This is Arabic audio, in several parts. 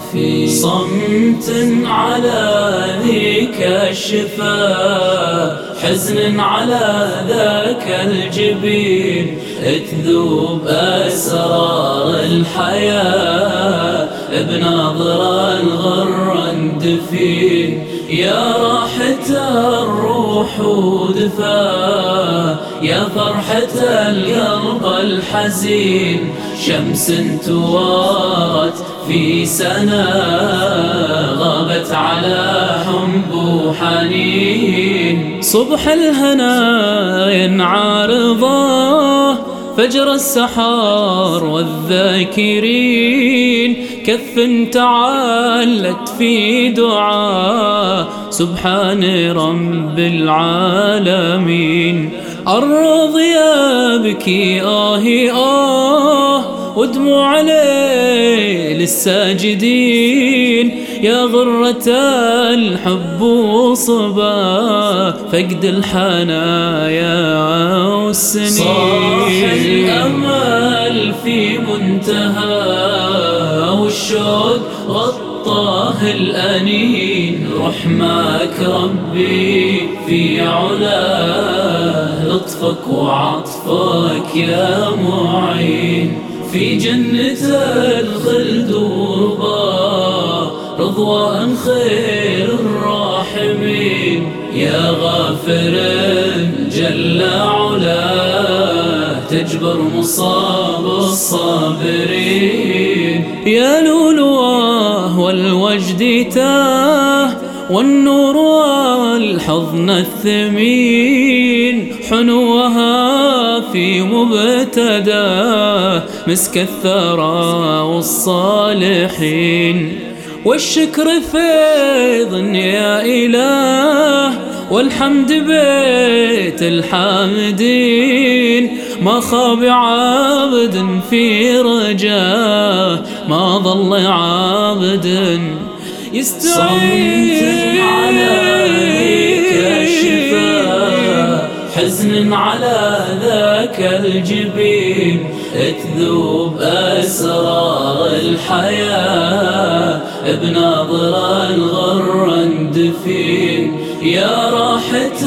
دفين صمت على ذيك الشفا حزن على ذاك الجبين تذوب أسرار الحياة بناظر الغر دفين. يا راحة الروح ودفا يا فرحة القلب الحزين شمس توارت في سنة غابت على حب وحنين صبح الهنا ينعرضه فجر السحار والذاكرين كف تعالت في دعاء سبحان رب العالمين. الرض يبكي آه آه ودموع ليل للساجدين يا غرة الحب وصبا فقد الحنايا والسنين. صاح الأمل في منتهى والشوق غطاه الأنين. رحمك ربي في علاه لطفك وعطفك يا معين. في جنة الخلد ورضا رضوان خير الراحمين. يا غافر جل علاه تجبر مصاب الصابرين. يا لولواه والوجد تاه والنور والحضن الثمين. حنوها في مبتدا مسك الثرى والصالحين والشكر فيض يا إله والحمد بيت الحامدين. ما خاب عابد في رجاه ما ظل عابد يستعين. حزن على ذاك الجبين. تذوب أسرار الحياة بناظر الغر دفين. يا راحة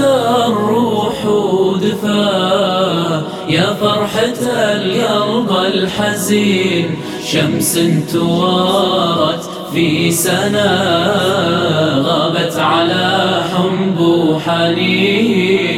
الروح ودفا يا فرحة القلب الحزين. شمس توارت في سنة غابت على حنب وحنين